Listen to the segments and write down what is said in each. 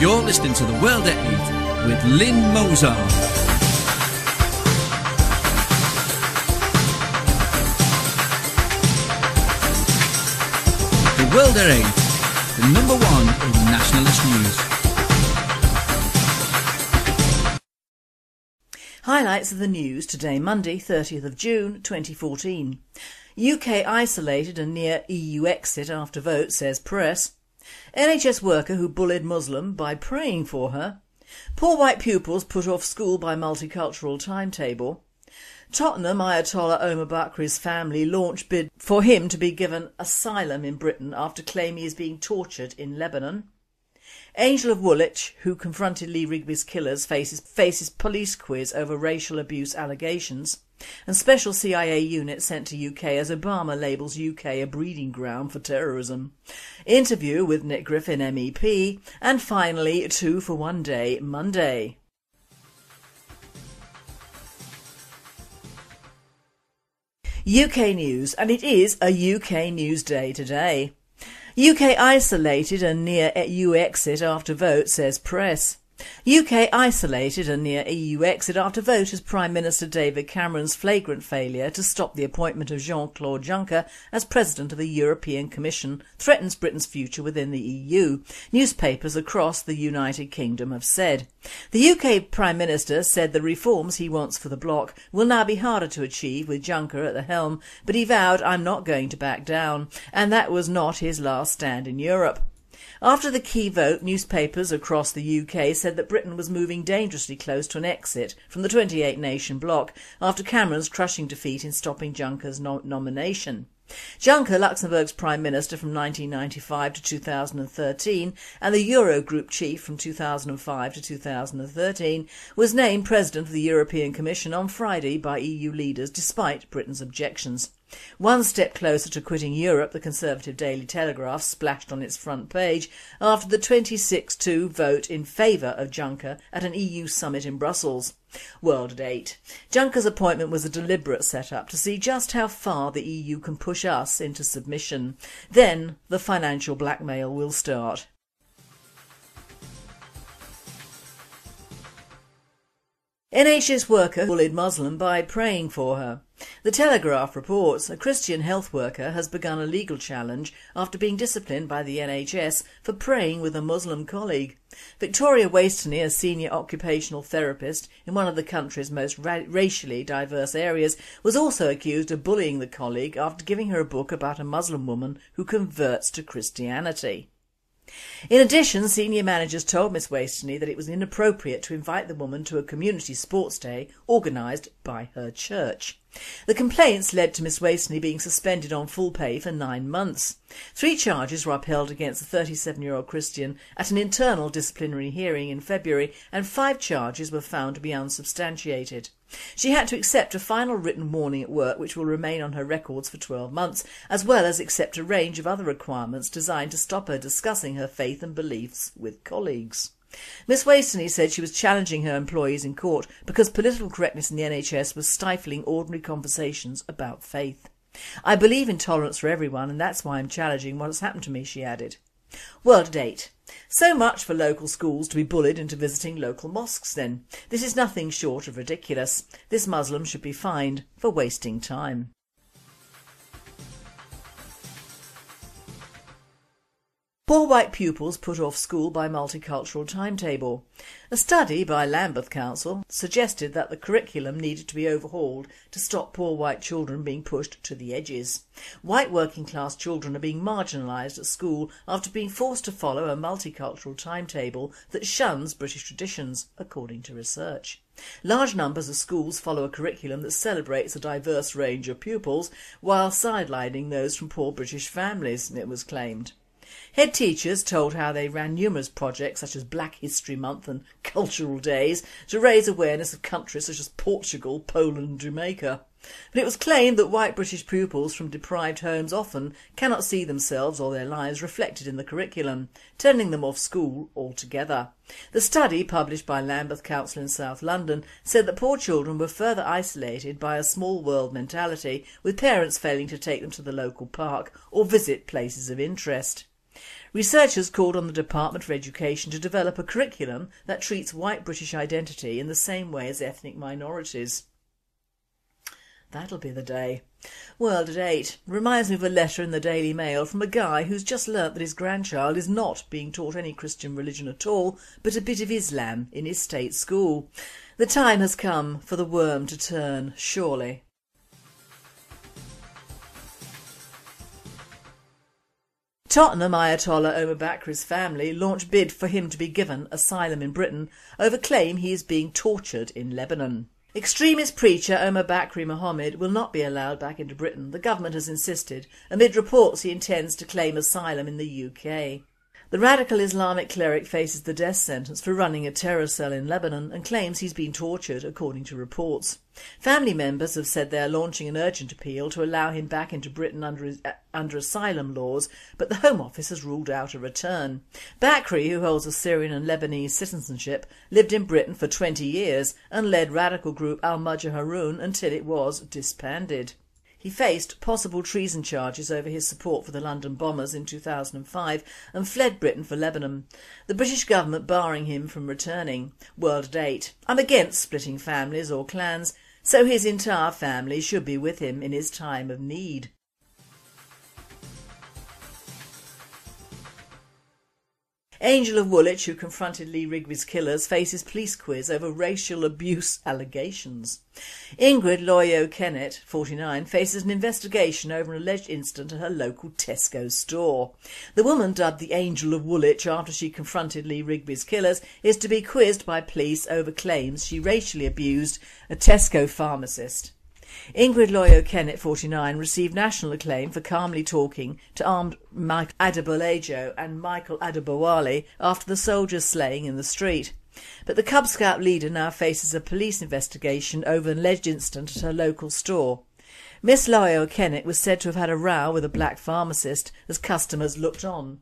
You're listening to The World at 8 with Lynne Mozar. The World at 8, the number one in nationalist news. Highlights of the news today Monday 30th of June 2014. UK isolated and near EU exit after vote says press. NHS worker who bullied Muslim by praying for her. Poor white pupils put off school by multicultural timetable. Tottenham Ayatollah Omar Bakri's family launch bid for him to be given asylum in Britain after claiming he is being tortured in Lebanon. Angel of Woolwich, who confronted Lee Rigby's killers, faces, faces police quiz over racial abuse allegations. And special CIA unit sent to UK as Obama labels UK a breeding ground for terrorism. Interview with Nick Griffin MEP. And finally, two for one day, Monday. UK news, and it is a UK news day today. UK isolated and near EU exit after vote, says press. UK isolated and near EU exit after vote as Prime Minister David Cameron's flagrant failure to stop the appointment of Jean-Claude Juncker as President of the European Commission threatens Britain's future within the EU, newspapers across the United Kingdom have said. The UK Prime Minister said the reforms he wants for the bloc will now be harder to achieve with Juncker at the helm, but he vowed I'm not going to back down, and that was not his last stand in Europe. After the key vote, newspapers across the UK said that Britain was moving dangerously close to an exit from the 28 nation bloc after Cameron's crushing defeat in stopping Juncker's no nomination. Juncker, Luxembourg's Prime Minister from 1995 to 2013 and the Eurogroup chief from 2005 to 2013, was named President of the European Commission on Friday by EU leaders despite Britain's objections. One step closer to quitting Europe, the Conservative Daily Telegraph splashed on its front page after the 26-2 vote in favour of Juncker at an EU summit in Brussels. World at 8. Juncker's appointment was a deliberate set-up to see just how far the EU can push us into submission. Then the financial blackmail will start. NHS worker bullied Muslim by praying for her. The Telegraph reports a Christian health worker has begun a legal challenge after being disciplined by the NHS for praying with a Muslim colleague. Victoria Wasteney, a senior occupational therapist in one of the country's most ra racially diverse areas, was also accused of bullying the colleague after giving her a book about a Muslim woman who converts to Christianity. In addition, senior managers told Miss Wasteney that it was inappropriate to invite the woman to a community sports day organised by her church. The complaints led to Miss Wasteney being suspended on full pay for nine months. Three charges were upheld against the 37-year-old Christian at an internal disciplinary hearing in February and five charges were found to be unsubstantiated. She had to accept a final written warning at work which will remain on her records for 12 months, as well as accept a range of other requirements designed to stop her discussing her faith and beliefs with colleagues. Miss Wasteney said she was challenging her employees in court because political correctness in the NHS was stifling ordinary conversations about faith. I believe in tolerance for everyone and that's why I'm challenging what has happened to me, she added. World at 8. So much for local schools to be bullied into visiting local mosques then. This is nothing short of ridiculous. This Muslim should be fined for wasting time. Poor white pupils put off school by multicultural timetable. A study by Lambeth Council suggested that the curriculum needed to be overhauled to stop poor white children being pushed to the edges. White working class children are being marginalised at school after being forced to follow a multicultural timetable that shuns British traditions, according to research. Large numbers of schools follow a curriculum that celebrates a diverse range of pupils while sidelining those from poor British families, it was claimed. Head teachers told how they ran numerous projects such as Black History Month and Cultural Days to raise awareness of countries such as Portugal, Poland and Jamaica. But it was claimed that white British pupils from deprived homes often cannot see themselves or their lives reflected in the curriculum, turning them off school altogether. The study, published by Lambeth Council in South London, said that poor children were further isolated by a small world mentality, with parents failing to take them to the local park or visit places of interest. Researchers called on the Department for Education to develop a curriculum that treats white British identity in the same way as ethnic minorities. That'll be the day. World at 8 reminds me of a letter in the Daily Mail from a guy who's just learnt that his grandchild is not being taught any Christian religion at all but a bit of Islam in his state school. The time has come for the worm to turn, surely. Tottenham Ayatollah Omar Bakri's family launch bid for him to be given asylum in Britain over claim he is being tortured in Lebanon. Extremist preacher Omar Bakri Mohammed will not be allowed back into Britain, the government has insisted, amid reports he intends to claim asylum in the UK. The radical Islamic cleric faces the death sentence for running a terror cell in Lebanon and claims he's been tortured, according to reports. Family members have said they are launching an urgent appeal to allow him back into Britain under, his, uh, under asylum laws, but the Home Office has ruled out a return. Bakri, who holds a Syrian and Lebanese citizenship, lived in Britain for 20 years and led radical group Al-Muhajiroun until it was disbanded. He faced possible treason charges over his support for the London bombers in 2005 and fled Britain for Lebanon, the British government barring him from returning. World at 8. I'm against splitting families or clans, so his entire family should be with him in his time of need. Angel of Woolwich, who confronted Lee Rigby's killers, faces police quiz over racial abuse allegations. Ingrid Loyau-Kennett, 49, faces an investigation over an alleged incident at her local Tesco store. The woman, dubbed the Angel of Woolwich after she confronted Lee Rigby's killers, is to be quizzed by police over claims she racially abused a Tesco pharmacist. Ingrid Loyau-Kennett, 49, received national acclaim for calmly talking to armed Mike and Michael Adebowale after the soldiers' slaying in the street. But the Cub Scout leader now faces a police investigation over an alleged incident at her local store. Miss Loyau-Kennett was said to have had a row with a black pharmacist as customers looked on.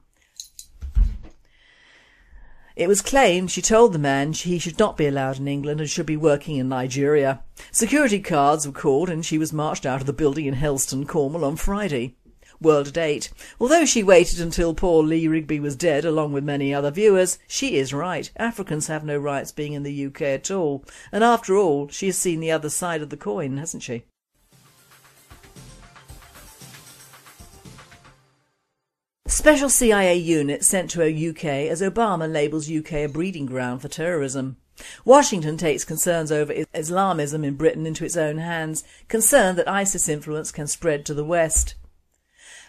It was claimed she told the man he should not be allowed in England and should be working in Nigeria. Security cards were called and she was marched out of the building in Helston, Cornwall on Friday. World at 8. Although she waited until poor Lee Rigby was dead along with many other viewers, she is right. Africans have no rights being in the UK at all. And after all, she has seen the other side of the coin, hasn't she? Special CIA unit sent to a UK as Obama labels UK a breeding ground for terrorism. Washington takes concerns over Islamism in Britain into its own hands, concerned that ISIS influence can spread to the West.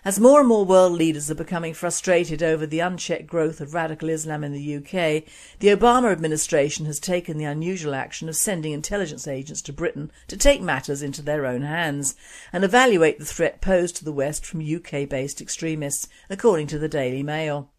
As more and more world leaders are becoming frustrated over the unchecked growth of radical Islam in the UK, the Obama administration has taken the unusual action of sending intelligence agents to Britain to take matters into their own hands and evaluate the threat posed to the West from UK-based extremists, according to the Daily Mail.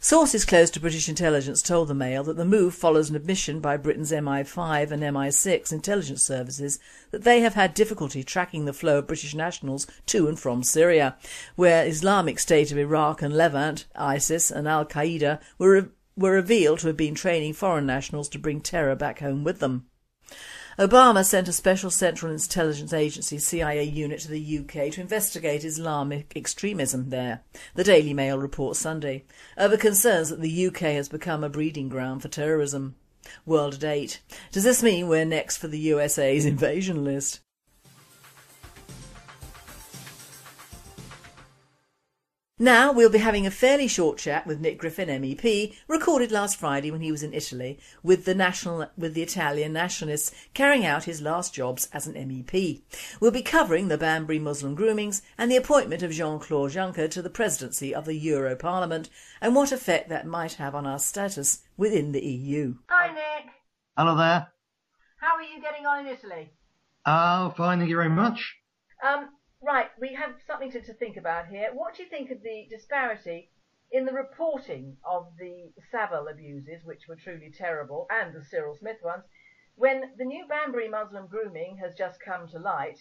Sources close to British intelligence told the Mail that the move follows an admission by Britain's MI5 and MI6 intelligence services that they have had difficulty tracking the flow of British nationals to and from Syria, where Islamic State of Iraq and Levant, ISIS and Al-Qaeda were, were revealed to have been training foreign nationals to bring terror back home with them. Obama sent a special Central Intelligence Agency CIA unit to the UK to investigate Islamic extremism there, the Daily Mail reports Sunday, over concerns that the UK has become a breeding ground for terrorism. World at 8. Does this mean we're next for the USA's invasion list? Now we'll be having a fairly short chat with Nick Griffin MEP, recorded last Friday when he was in Italy with the national with the Italian nationalists carrying out his last jobs as an MEP. We'll be covering the Banbury Muslim groomings and the appointment of Jean-Claude Juncker to the presidency of the Euro Parliament and what effect that might have on our status within the EU. Hi Nick. Hello there. How are you getting on in Italy? Oh, fine, thank you very much. Um, Right, we have something to, to think about here. What do you think of the disparity in the reporting of the Savile abuses, which were truly terrible, and the Cyril Smith ones, when the new Banbury Muslim grooming has just come to light?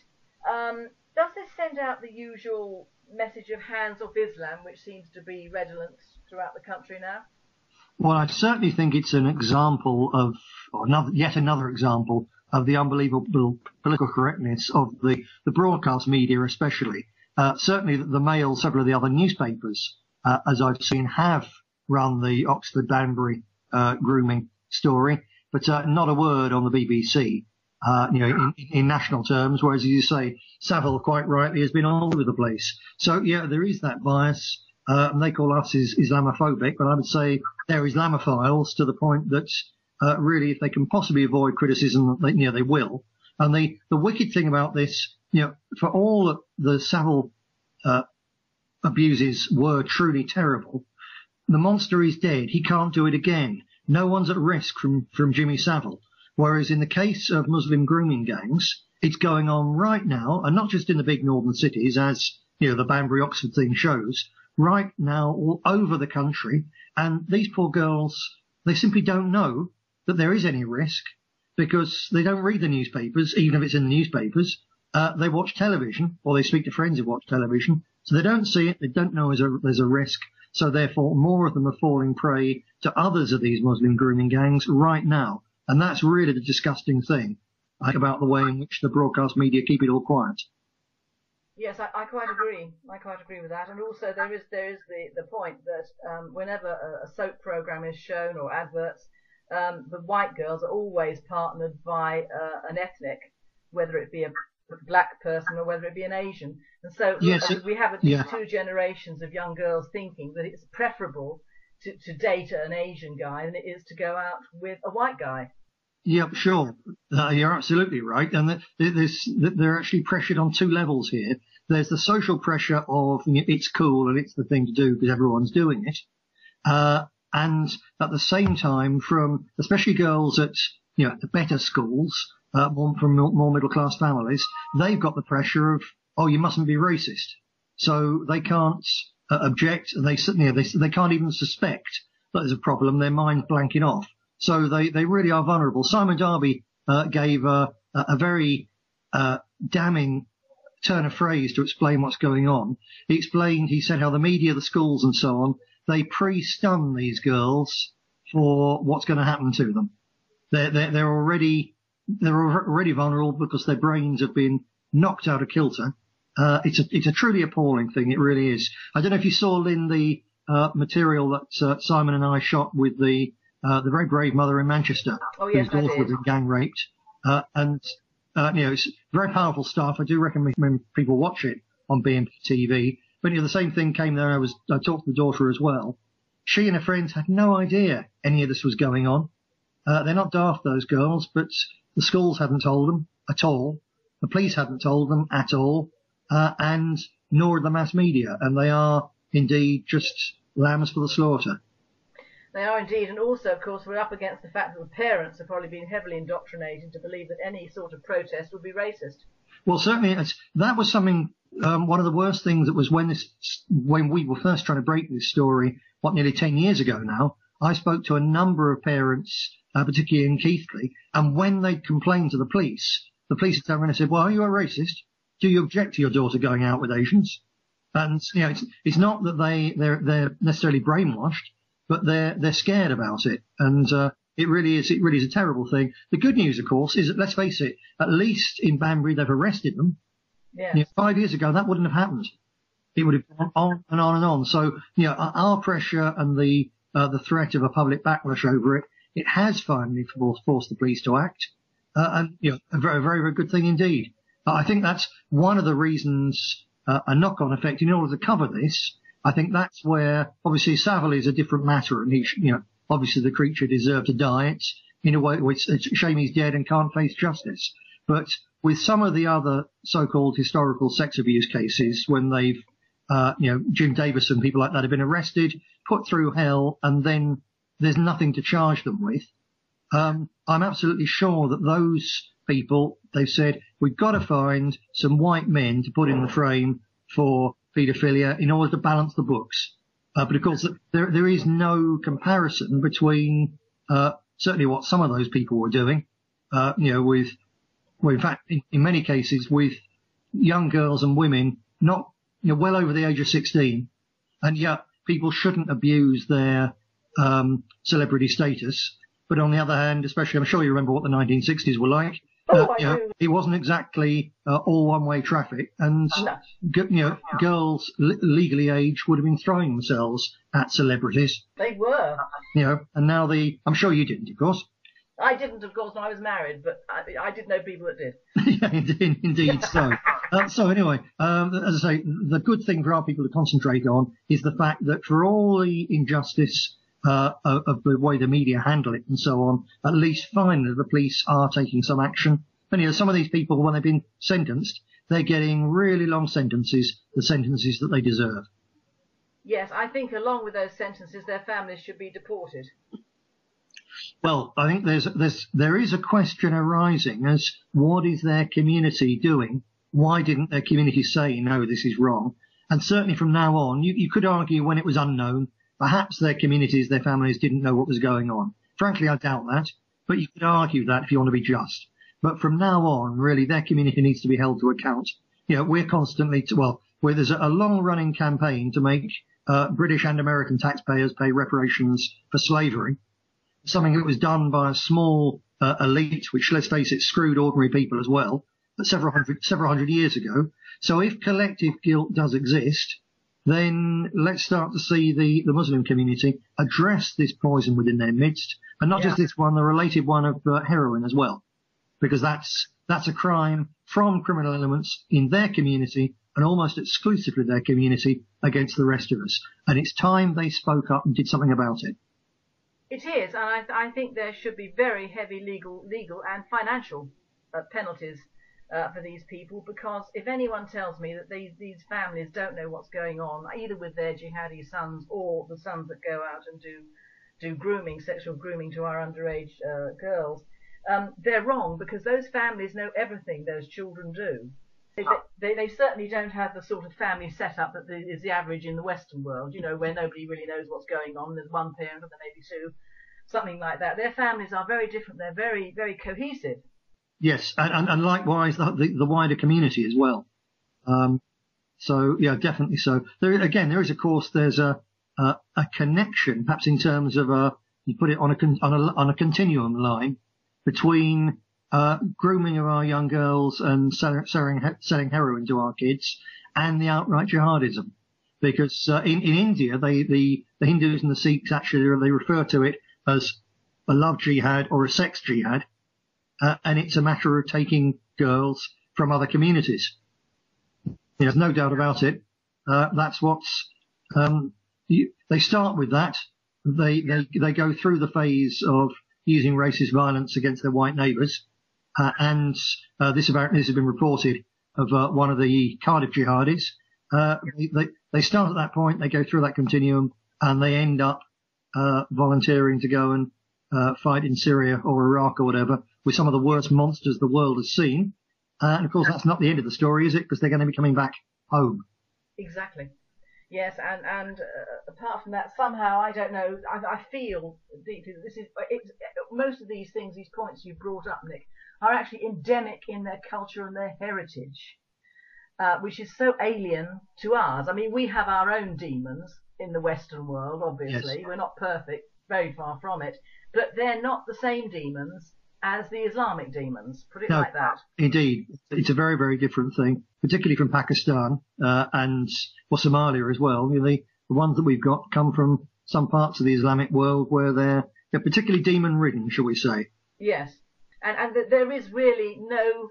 Um, does this send out the usual message of hands off Islam, which seems to be redolent throughout the country now? Well, I certainly think it's an example of, or another, yet another example of the unbelievable political correctness of the, the broadcast media, especially. Uh, certainly the Mail, several of the other newspapers uh, as I've seen, have run the Oxford Banbury uh, grooming story, but uh, not a word on the BBC. Uh, you know, in, in, national terms, whereas as you say, Savile quite rightly has been all over the place. So yeah, there is that bias, uh, and they call us is Islamophobic, but I would say they're Islamophiles to the point that uh, really, if they can possibly avoid criticism, they, you know, they will. And the the wicked thing about this, you know, for all the Savile uh, abuses were truly terrible, the monster is dead. He can't do it again. No one's at risk from, from Jimmy Savile. Whereas in the case of Muslim grooming gangs, it's going on right now, and not just in the big northern cities, as you know the Banbury Oxford thing shows, right now all over the country. And these poor girls, they simply don't know that there is any risk because they don't read the newspapers, even if it's in the newspapers. Uh, they watch television or they speak to friends who watch television. So they don't see it. They don't know there's a, there's a risk. So therefore, more of them are falling prey to others of these Muslim grooming gangs right now. And that's really the disgusting thing about the way in which the broadcast media keep it all quiet. Yes, I, I, quite agree. I quite agree with that. And also, there is there is the, the point that um, whenever a, a, soap program is shown or adverts, um, the white girls are always partnered by uh, an ethnic, whether it be a black person or whether it be an Asian. And so yes, uh, we have at yeah. two generations of young girls thinking that it's preferable to, to date an Asian guy than it is to go out with a white guy. Yeah, sure. Uh, you're absolutely right. And there's, they're actually pressured on two levels here. There's the social pressure of you know, it's cool and it's the thing to do because everyone's doing it. Uh, and at the same time from, especially girls at, you know, the better schools, uh, from more middle class families, they've got the pressure of, oh, you mustn't be racist. So they can't uh, object and they, you know, they, they can't even suspect that there's a problem. Their mind's blanking off. So they, they really are vulnerable. Simon Darby uh, gave a, a very uh, damning turn of phrase to explain what's going on. He explained, he said how the media, the schools and so on, they pre-stun these girls for what's going to happen to them. They're, they're, they're already they're already vulnerable because their brains have been knocked out of kilter. Uh, it's a it's a truly appalling thing. It really is. I don't know if you saw Lynne the uh, material that uh, Simon and I shot with the uh, the very brave mother in Manchester oh, yes, whose daughter was gang raped, uh, and uh, you know it's very powerful stuff. I do recommend people watch it on BNP TV. But you know the same thing came there. I was I talked to the daughter as well. She and her friends had no idea any of this was going on. they're not daft, those girls, but the schools hadn't told them at all. The police hadn't told them at all. Uh, and nor the mass media. And they are indeed just lambs for the slaughter. They are indeed, and also, of course, we're up against the fact that the parents have probably been heavily indoctrinated to believe that any sort of protest would be racist. Well, certainly, that was something. Um, one of the worst things that was when this, when we were first trying to break this story, what nearly ten years ago now. I spoke to a number of parents uh, particularly in Keighley. And when they complained to the police, the police turned around and said, well, are you a racist? Do you object to your daughter going out with Asians? And, you know, it's, it's not that they, they're, they're necessarily brainwashed, but they're, they're scared about it. And, uh, it really is, it really is a terrible thing. The good news, of course, is that let's face it, at least in Banbury they've arrested them. Yes. You know, five years ago that wouldn't have happened. It would have gone on and on and on. So, you know, our pressure and the, uh, the threat of a public backlash over it it has finally forced the police to act, uh, and you know, a very, very, very good thing indeed. I think that's one of the reasons, uh, a knock-on effect. In order to cover this, I think that's where obviously Savile is a different matter, and he, you know, obviously the creature deserved to die. It's in a way, it's, a shame he's dead and can't face justice. But with some of the other so-called historical sex abuse cases, when they've, uh, you know, Jim Davis and people like that have been arrested, put through hell, and then there's nothing to charge them with. Um, I'm absolutely sure that those people, they've said, we've got to find some white men to put in the frame for paedophilia in order to balance the books. Uh, but of course, there, there is no comparison between, uh, certainly what some of those people were doing, uh, you know, with, well, in fact, in, in, many cases with young girls and women not, you know, well over the age of 16. And yet people shouldn't abuse their, um, celebrity status. But on the other hand, especially, I'm sure you remember what the 1960s were like. Oh, Uh, I you know, it wasn't exactly uh, all one-way traffic, and No. g- you know, girls le- legally aged would have been throwing themselves at celebrities. They were. You know, and now the I'm sure you didn't, of course. I didn't, of course, when I was married, but I, I did know people that did. yeah, indeed, indeed so. Uh, so anyway, um, as I say, the good thing for our people to concentrate on is the fact that for all the injustice uh, of, the way the media handle it and so on, at least finally the police are taking some action. And you know, some of these people, when they've been sentenced, they're getting really long sentences, the sentences that they deserve. Yes, I think along with those sentences, their families should be deported. Well, I think there's there's there is a question arising as what is their community doing? Why didn't their community say no, this is wrong? And certainly from now on, you, you could argue when it was unknown, perhaps their communities, their families didn't know what was going on. Frankly, I doubt that, but you could argue that if you want to be just. But from now on, really, their community needs to be held to account. You know, we're constantly, to, well, where there's a, a long-running campaign to make uh, British and American taxpayers pay reparations for slavery something that was done by a small uh, elite, which let's face it, screwed ordinary people as well, but several hundred, several hundred years ago. So if collective guilt does exist, then let's start to see the, the Muslim community address this poison within their midst, and not just this one, the related one of uh, heroin as well, because that's that's a crime from criminal elements in their community and almost exclusively their community against the rest of us. And it's time they spoke up and did something about it. It is, and I, I think there should be very heavy legal, legal and financial uh, penalties uh, for these people because if anyone tells me that these these families don't know what's going on, either with their jihadi sons or the sons that go out and do do grooming, sexual grooming to our underage uh, girls, um, they're wrong because those families know everything those children do. They, they, they certainly don't have the sort of family setup that the, is the average in the Western world, you know, where nobody really knows what's going on. There's one parent or there may be two, something like that. Their families are very different. They're very, very cohesive. Yes, and, and, likewise the, the, the wider community as well. Um, so yeah, definitely so. There again, there is of course there's a a, a connection, perhaps in terms of a you put it on a on a on a continuum line between uh, grooming of our young girls and selling selling, selling heroin to our kids and the outright jihadism. Because uh, in in India, they the the Hindus and the Sikhs actually they refer to it as a love jihad or a sex jihad uh, and it's a matter of taking girls from other communities. There's no doubt about it. Uh, that's what's um, you, they start with that. They they they go through the phase of using racist violence against their white neighbours, uh, and uh, this about this has been reported of uh, one of the Cardiff jihadis. Uh, they, they they start at that point. They go through that continuum, and they end up uh, volunteering to go and uh, fight in Syria or Iraq or whatever with some of the worst monsters the world has seen. Uh, and of course, that's not the end of the story, is it? Because they're going to be coming back home. Exactly. Yes, and and uh, apart from that, somehow I don't know. I, I feel deeply that this is it's, most of these things, these points you brought up, Nick, are actually endemic in their culture and their heritage, uh, which is so alien to ours. I mean, we have our own demons in the Western world. Obviously, Yes. we're not perfect, very far from it, but they're not the same demons as the Islamic demons. Put it No. like that. Indeed, it's a very, very different thing, particularly from Pakistan uh, and well, Somalia as well. You know, the, the ones that we've got come from some parts of the Islamic world where they're, they're particularly demon-ridden, shall we say? Yes, and and there is really no,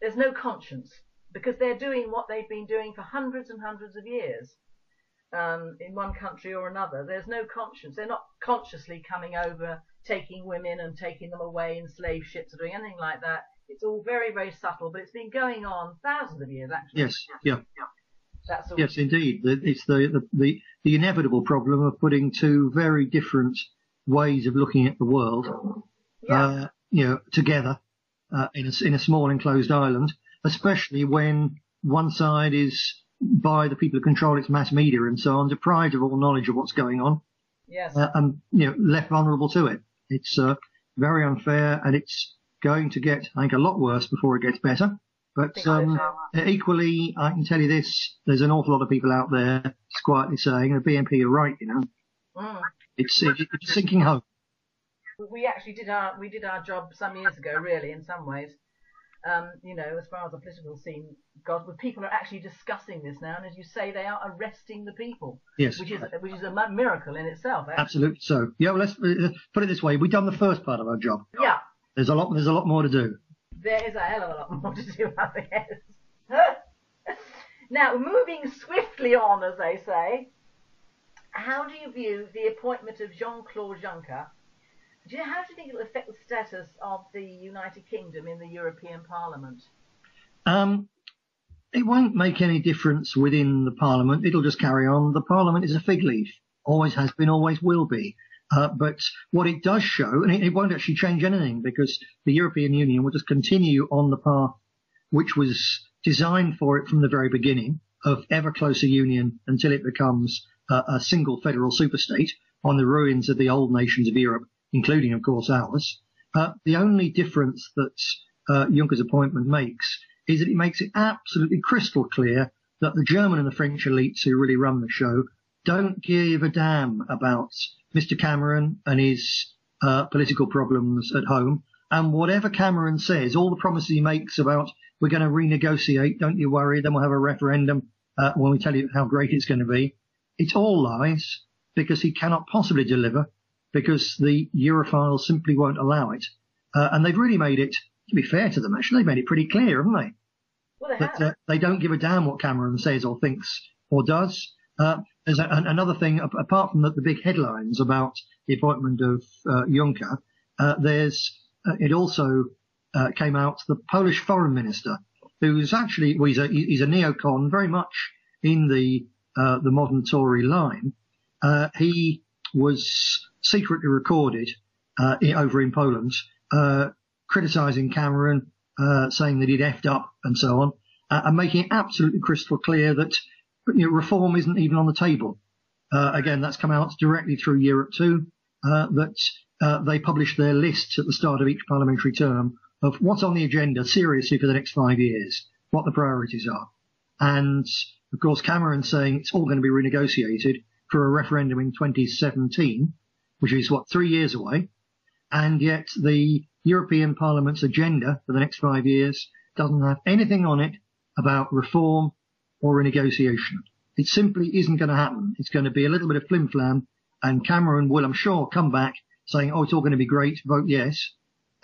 there's no conscience because they're doing what they've been doing for hundreds and hundreds of years, um, in one country or another. There's no conscience. They're not consciously coming over, taking women and taking them away in slave ships or doing anything like that. It's all very very subtle, but it's been going on thousands of years actually. Yes, yeah. That's all. Yes, indeed. It's the, the, the, the inevitable problem of putting two very different ways of looking at the world, Yeah. uh, you know, together, uh, in a, in a small enclosed island, especially when one side is by the people who control its mass media and so on, deprived of all knowledge of what's going on, yes. uh, and, you know, left vulnerable to it. It's, uh, very unfair and it's going to get, I think, a lot worse before it gets better. But, um, equally, I can tell you this: there's an awful lot of people out there quietly saying the BNP are right. You know, Mm. it's it, it's sinking home. we actually did our we did our job some years ago, really, in some ways. Um, you know, as far as the political scene goes, but people are actually discussing this now, and as you say, they are arresting the people. Yes. Which is which is a miracle in itself. Actually. Absolutely so. Yeah, well, let's put it this way: we've done the first part of our job. Yeah. There's a lot. There's a lot more to do. There is a hell of a lot more to do, I guess. now, moving swiftly on, as they say, how do you view the appointment of Jean-Claude Juncker? Do you, how do you think it will affect the status of the United Kingdom in the European Parliament? Um, it won't make any difference within the Parliament. It'll just carry on. The Parliament is a fig leaf. Always has been, always will be. Uh, but what it does show, and it, it, won't actually change anything because the European Union will just continue on the path which was designed for it from the very beginning of ever closer union until it becomes uh, a single federal superstate on the ruins of the old nations of Europe, including, of course, ours. Uh, the only difference that uh, Juncker's appointment makes is that it makes it absolutely crystal clear that the German and the French elites who really run the show don't give a damn about Mr. Cameron and his uh, political problems at home. And whatever Cameron says, all the promises he makes about we're going to renegotiate, don't you worry, then we'll have a referendum uh, when we tell you how great it's going to be. It's all lies because he cannot possibly deliver because the Europhiles simply won't allow it. Uh, and they've really made it, to be fair to them, actually, they've made it pretty clear, haven't they? Well, they that uh, they don't give a damn what Cameron says or thinks or does. Uh, there's a, an, another thing, apart from the, the, big headlines about the appointment of uh, Juncker, uh, there's uh, it also uh, came out the Polish foreign minister, who's actually well, he's a he's a neocon, very much in the uh, the modern Tory line. he was secretly recorded over in Poland, criticising Cameron, saying that he'd effed up and so on, and making it absolutely crystal clear that you know, reform isn't even on the table. Uh, again, that's come out directly through Europe too, uh, that uh, they publish their lists at the start of each parliamentary term of what's on the agenda seriously for the next five years, what the priorities are. And of course, Cameron saying it's all going to be renegotiated for a referendum in 2017, which is what, three years away. And yet the European Parliament's agenda for the next five years doesn't have anything on it about reform or a negotiation. It simply isn't going to happen. It's going to be a little bit of flim flam, and Cameron will, I'm sure, come back saying, "Oh, it's all going to be great. Vote yes,"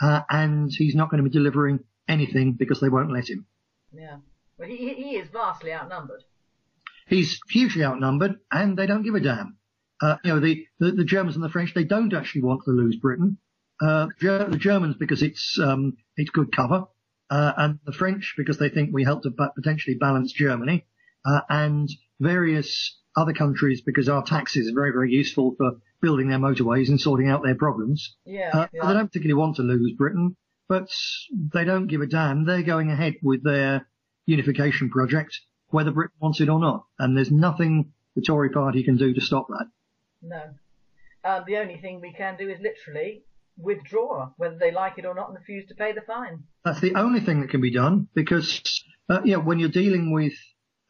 uh, and he's not going to be delivering anything because they won't let him. Yeah, well, he he is vastly outnumbered. He's hugely outnumbered, and they don't give a damn. Uh, you know, the, the, the Germans and the French, they don't actually want to lose Britain. Uh, the Germans because it's um, it's good cover uh, and the French because they think we help to potentially balance Germany, uh, and various other countries because our taxes are very, very useful for building their motorways and sorting out their problems. Yeah, uh, yeah. They don't particularly want to lose Britain, but they don't give a damn. They're going ahead with their unification project, whether Britain wants it or not. And there's nothing the Tory party can do to stop that. No. Um, the only thing we can do is literally withdraw, whether they like it or not, and refuse to pay the fine. That's the only thing that can be done because, uh, yeah, when you're dealing with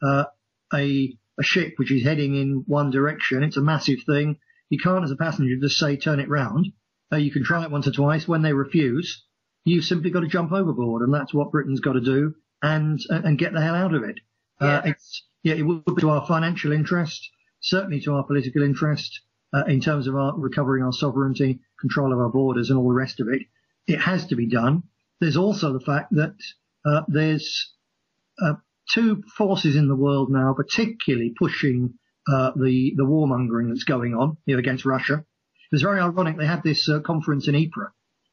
uh, a a ship which is heading in one direction, it's a massive thing. You can't, as a passenger, just say turn it round. Uh, you can try it once or twice. When they refuse, you've simply got to jump overboard, and that's what Britain's got to do, and and get the hell out of it. Uh, Yeah. it's yeah, it would be to our financial interest, certainly to our political interest, uh, in terms of our recovering our sovereignty, control of our borders, and all the rest of it. It has to be done. There's also the fact that uh, there's uh, two forces in the world now, particularly pushing uh, the the warmongering that's going on you know, against Russia. It's very ironic. They had this uh, conference in Ypres,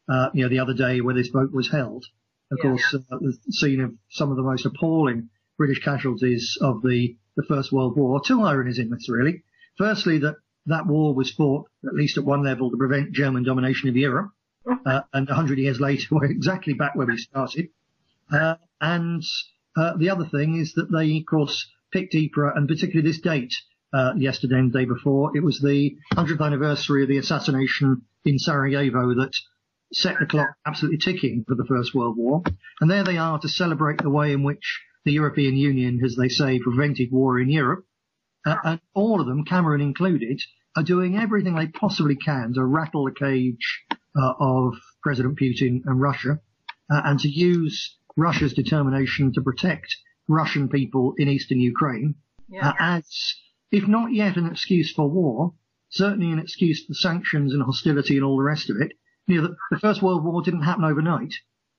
uh, you know, the other day where this vote was held. Of Yeah. course, uh, the scene of some of the most appalling British casualties of the the First World War. Two ironies in this, really. Firstly, that that war was fought, at least at one level, to prevent German domination of Europe. Uh, and 100 years later, we're exactly back where we started. Uh, and uh, the other thing is that they, of course, picked Ypres, and particularly this date, uh, yesterday and the day before. It was the 100th anniversary of the assassination in Sarajevo that set the clock absolutely ticking for the First World War. And there they are to celebrate the way in which the European Union, as they say, prevented war in Europe. Uh, and all of them, Cameron included, are doing everything they possibly can to rattle the cage uh, of President Putin and Russia, uh, and to use Russia's determination to protect Russian people in eastern Ukraine Yeah. uh, as, if not yet an excuse for war, certainly an excuse for sanctions and hostility and all the rest of it. You know, the, the First World War didn't happen overnight.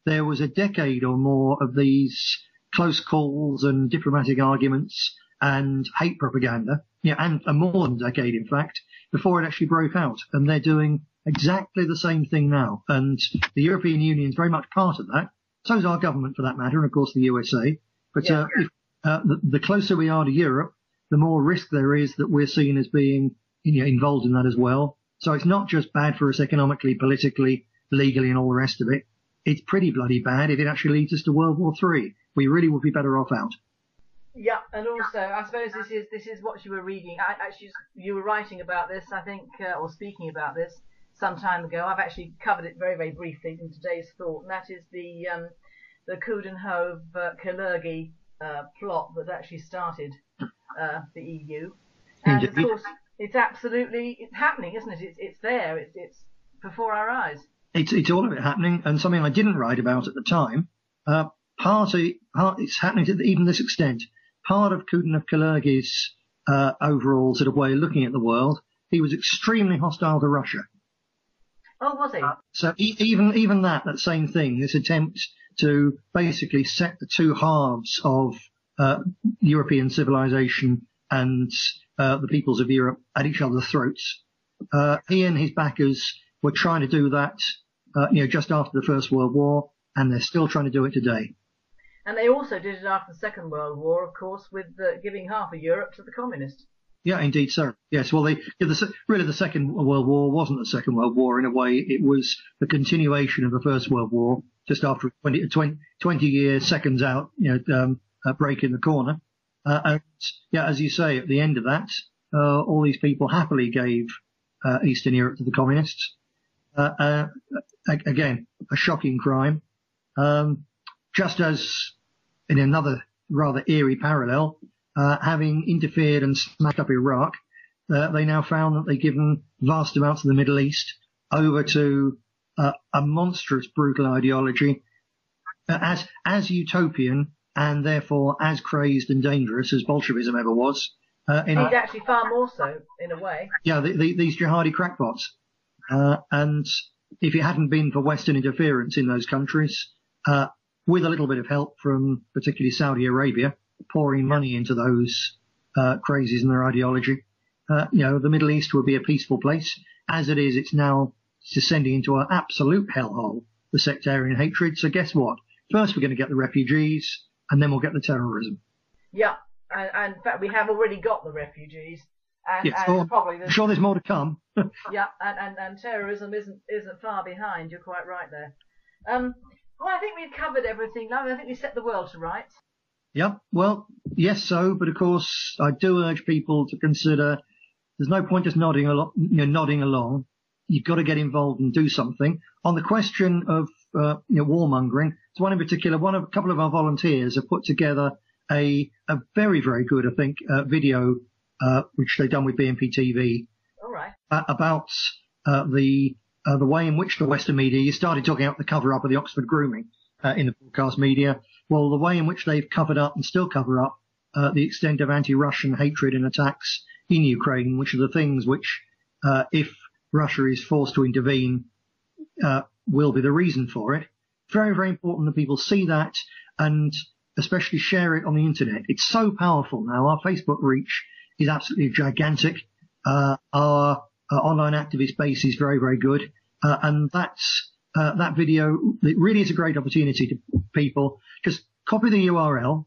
There was a decade or more of these close calls and diplomatic arguments and hate propaganda, yeah, and, and more than a decade, in fact, before it actually broke out. And they're doing exactly the same thing now. And the European Union is very much part of that. So is our government, for that matter, and of course the USA. But Yeah. uh, if, uh, the, the closer we are to Europe, the more risk there is that we're seen as being you know, involved in that as well. So it's not just bad for us economically, politically, legally, and all the rest of it. It's pretty bloody bad if it actually leads us to World War Three. We really would be better off out. Yeah, and also I suppose this is this is what you were reading. I, actually, you were writing about this, I think, uh, or speaking about this some time ago. I've actually covered it very very briefly in today's thought, and that is the um, the Coudenhove uh, Kalergi uh, plot that actually started uh, the EU. And of course, it's absolutely it's happening, isn't it? It's it's there. It's it's before our eyes. It's, it's all of it happening, and something I didn't write about at the time. Uh, part, of, part it's happening to even this extent. Part of Coudenhove Kalergi's uh, overall sort of way of looking at the world, he was extremely hostile to Russia. Oh, was he? So e- even even that that same thing, this attempt to basically set the two halves of uh, European civilization and uh, the peoples of Europe at each other's throats. Uh, he and his backers were trying to do that, uh, you know, just after the First World War, and they're still trying to do it today. And they also did it after the Second World War, of course, with uh, giving half of Europe to the communists. Yeah, indeed, sir. Yes, well, they, the, really the Second World War wasn't the Second World War in a way. It was the continuation of the First World War, just after 20, 20, 20 years, seconds out, you know, um, a break in the corner. Uh, and yeah, as you say, at the end of that, uh, all these people happily gave uh, Eastern Europe to the communists. A- again, a shocking crime. Um, just as in another rather eerie parallel, uh, having interfered and smashed up Iraq, uh, they now found that they'd given vast amounts of the Middle East over to uh, a monstrous, brutal ideology, uh, as as utopian and therefore as crazed and dangerous as Bolshevism ever was. Uh, in, He's actually far more so, in a way. yeah, the, the, these jihadi crackpots. Uh, and if it hadn't been for Western interference in those countries, uh, with a little bit of help from particularly Saudi Arabia, pouring money into those uh, crazies and their ideology, uh, you know, the Middle East would be a peaceful place. As it is, it's now descending into an absolute hellhole, the sectarian hatred. So guess what? First, we're going to get the refugees, and then we'll get the terrorism. Yeah, and, and in fact, we have already got the refugees, and, Yes, and probably I'm sure there's more to come. yeah, and, and, and terrorism isn't isn't far behind. You're quite right there. Um, well, I think we've covered everything. I think we set the world to rights. Yep. Well, yes, so, but of course, I do urge people to consider. There's no point just nodding along. You know, nodding along. You've got to get involved and do something. On the question of uh, you know, warmongering, so one in particular, one of a couple of our volunteers have put together a a very very good, I think, uh, video uh, which they've done with BNP TV All right. uh, about uh, the uh, the way in which the Western media. You started talking about the cover up of the Oxford grooming uh, in the broadcast media. Well, the way in which they've covered up and still cover up uh, the extent of anti-Russian hatred and attacks in Ukraine, which are the things which, uh, if Russia is forced to intervene, uh, will be the reason for it. Very, very important that people see that and especially share it on the internet. It's so powerful now. Our Facebook reach is absolutely gigantic. Uh, our uh, online activist base is very, very good. Uh, and that's, uh, that video, it really is a great opportunity to people. Just copy the URL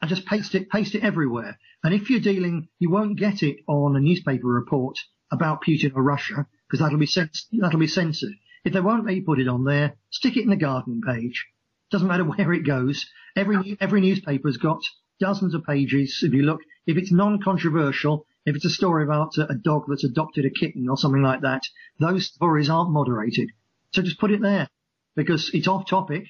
and just paste it, paste it everywhere. And if you're dealing, you won't get it on a newspaper report about Putin or Russia because that'll be cens- that'll be censored. If they won't let you put it on there, stick it in the gardening page. Doesn't matter where it goes. Every every newspaper's got dozens of pages. If you look, if it's non-controversial, if it's a story about a, dog that's adopted a kitten or something like that, those stories aren't moderated. So just put it there because it's off topic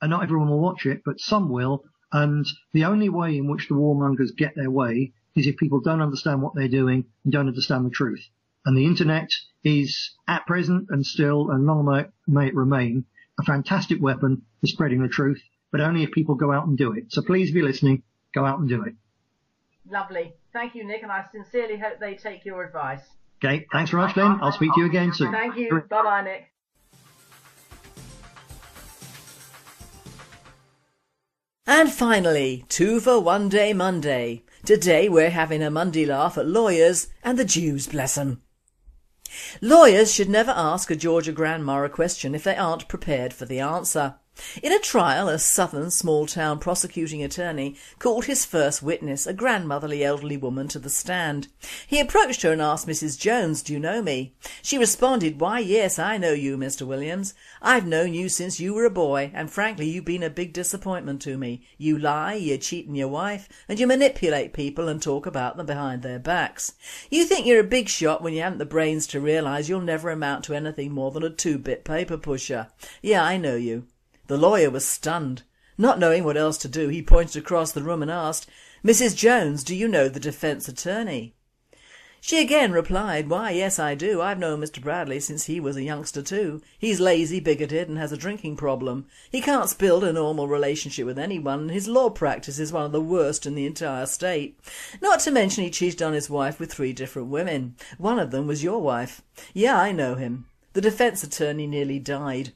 and not everyone will watch it, but some will. And the only way in which the warmongers get their way is if people don't understand what they're doing and don't understand the truth. And the internet is at present and still and long may, it remain a fantastic weapon for spreading the truth. but only if people go out and do it. So please, you're listening, go out and do it. Lovely. Thank you, Nick, and I sincerely hope they take your advice. Okay, thanks very much, Lynne. I'll speak to you again soon. Thank you. Bye bye, Nick. And finally, two for one day Monday. Today we're having a Monday laugh at lawyers and the Jews, bless 'em. Lawyers should never ask a Georgia grandma a question if they aren't prepared for the answer. In a trial, a southern small-town prosecuting attorney called his first witness, a grandmotherly elderly woman, to the stand. He approached her and asked Mrs Jones, do you know me? She responded, why yes, I know you, Mr Williams. I've known you since you were a boy and frankly you've been a big disappointment to me. You lie, you cheat on your wife and you manipulate people and talk about them behind their backs. You think you're a big shot when you haven't the brains to realise you'll never amount to anything more than a two-bit paper pusher. Yeah, I know you. The lawyer was stunned. Not knowing what else to do, he pointed across the room and asked, Mrs Jones, do you know the defence attorney? She again replied, why yes I do, I've known Mr Bradley since he was a youngster too. He's lazy, bigoted and has a drinking problem. He can't build a normal relationship with anyone and his law practice is one of the worst in the entire state. Not to mention he cheated on his wife with three different women. One of them was your wife. Yeah, I know him. The defence attorney nearly died.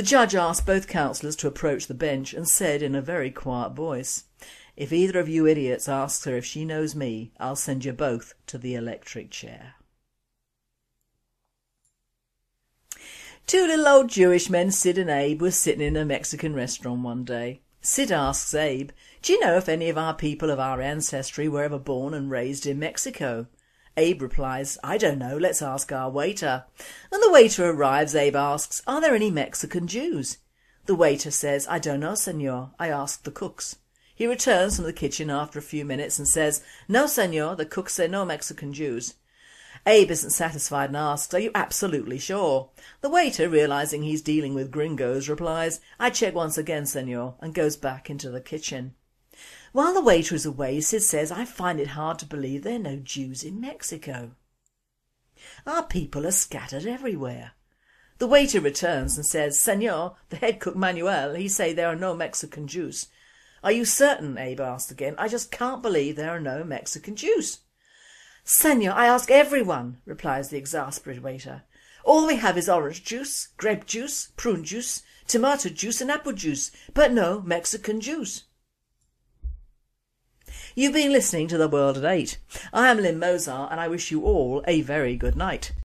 The judge asked both counsellors to approach the bench and said in a very quiet voice, If either of you idiots asks her if she knows me, I'll send you both to the electric chair. Two little old Jewish men, Sid and Abe, were sitting in a Mexican restaurant one day. Sid asks Abe, do you know if any of our people of our ancestry were ever born and raised in Mexico? Abe replies, I don't know, let's ask our waiter. When the waiter arrives, Abe asks, are there any Mexican Jews? The waiter says, I don't know, senor, I asked the cooks. He returns from the kitchen after a few minutes and says, no, senor, the cooks say no Mexican Jews. Abe isn't satisfied and asks, are you absolutely sure? The waiter, realising he's dealing with gringos, replies, I check once again, senor, and goes back into the kitchen. While the waiter is away, Sid says, I find it hard to believe there are no Jews in Mexico. Our people are scattered everywhere. The waiter returns and says, Senor, the head cook Manuel, he say there are no Mexican Jews. Are you certain? Abe asked again. I just can't believe there are no Mexican Jews. Senor, I ask everyone, replies the exasperated waiter. All we have is orange juice, grape juice, prune juice, tomato juice and apple juice, but no Mexican juice. You've been listening to The World at 8. I am Lynne Mozar and I wish you all a very good night.